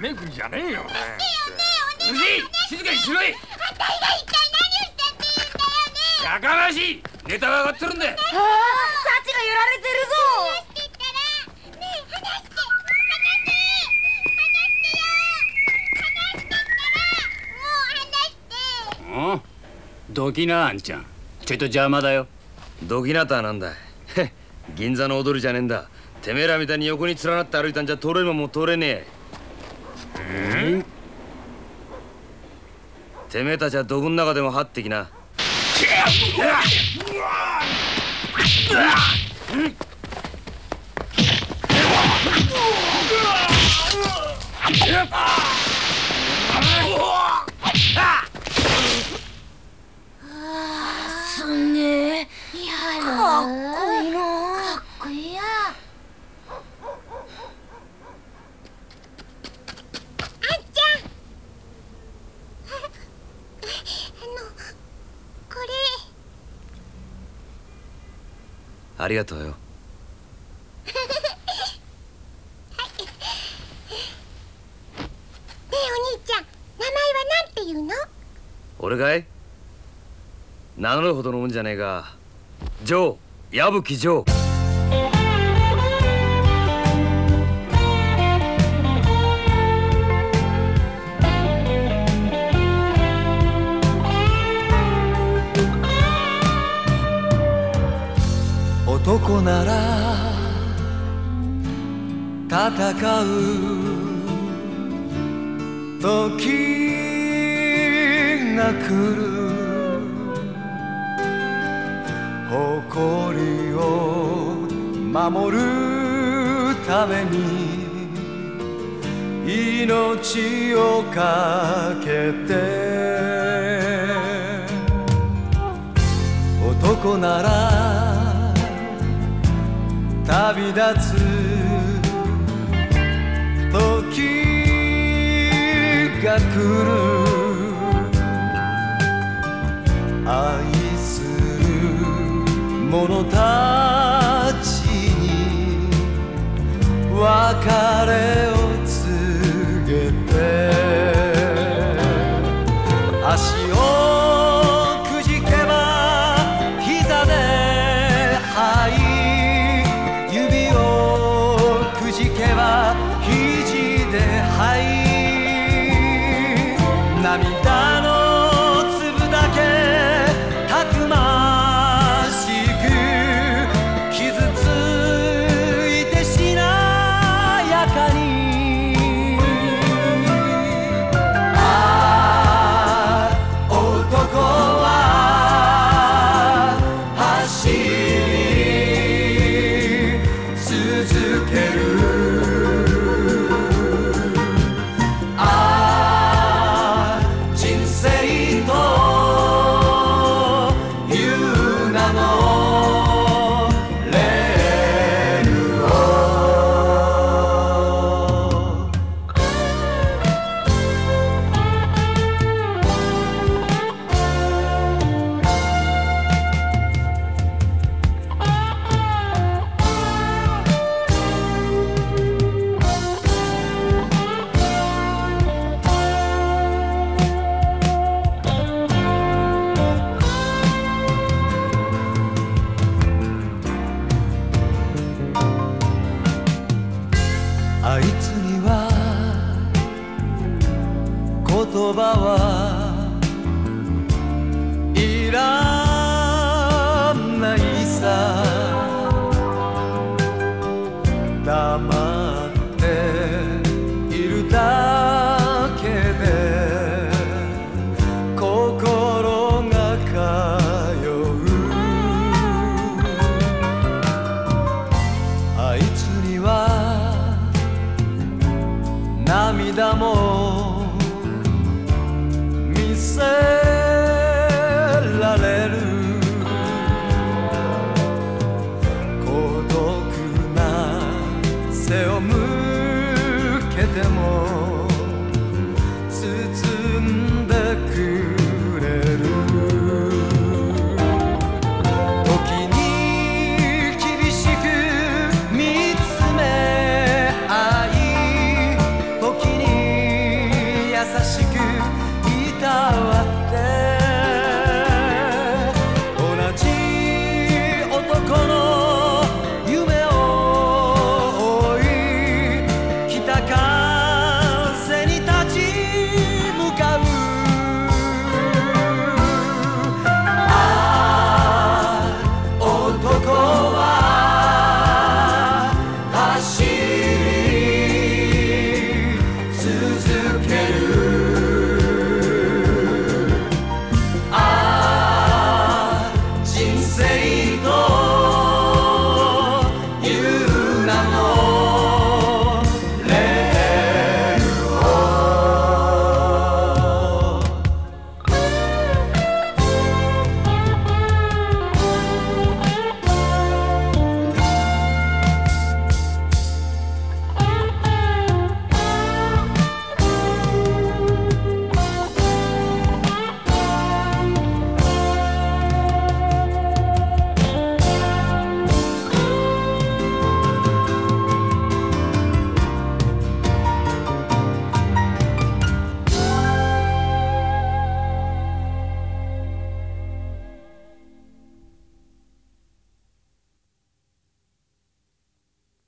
わめくんじゃねえようるせえ静かにしろい。あたいが一体何をしたって言うんだよね。やかましいネタが上がってるんだああサチがやられてるぞ。って言ったらねえ話して話して話してよ。話してったらもう話して。うんどきなあんちゃんちょいと邪魔だよ。ドキナターなんだへっ 銀座の踊りじゃねえんだ。てめえらみたいに横に連なって歩いたんじゃ通れるもんも通れねえてめえたちはドブの中でも張ってきな。す んげえかっこいいなかっこいいよあっちゃんあのこれありがとうよ。ねえお兄ちゃん名前はなんていうの？俺かい？名乗るほどのもんじゃねえがジョー矢吹ジョー男なら戦う。時が来る。誇りを守るために命をかけて。男なら旅立つ時が来る。愛する者たちに別れを告げて。足を葉はいらないさ。she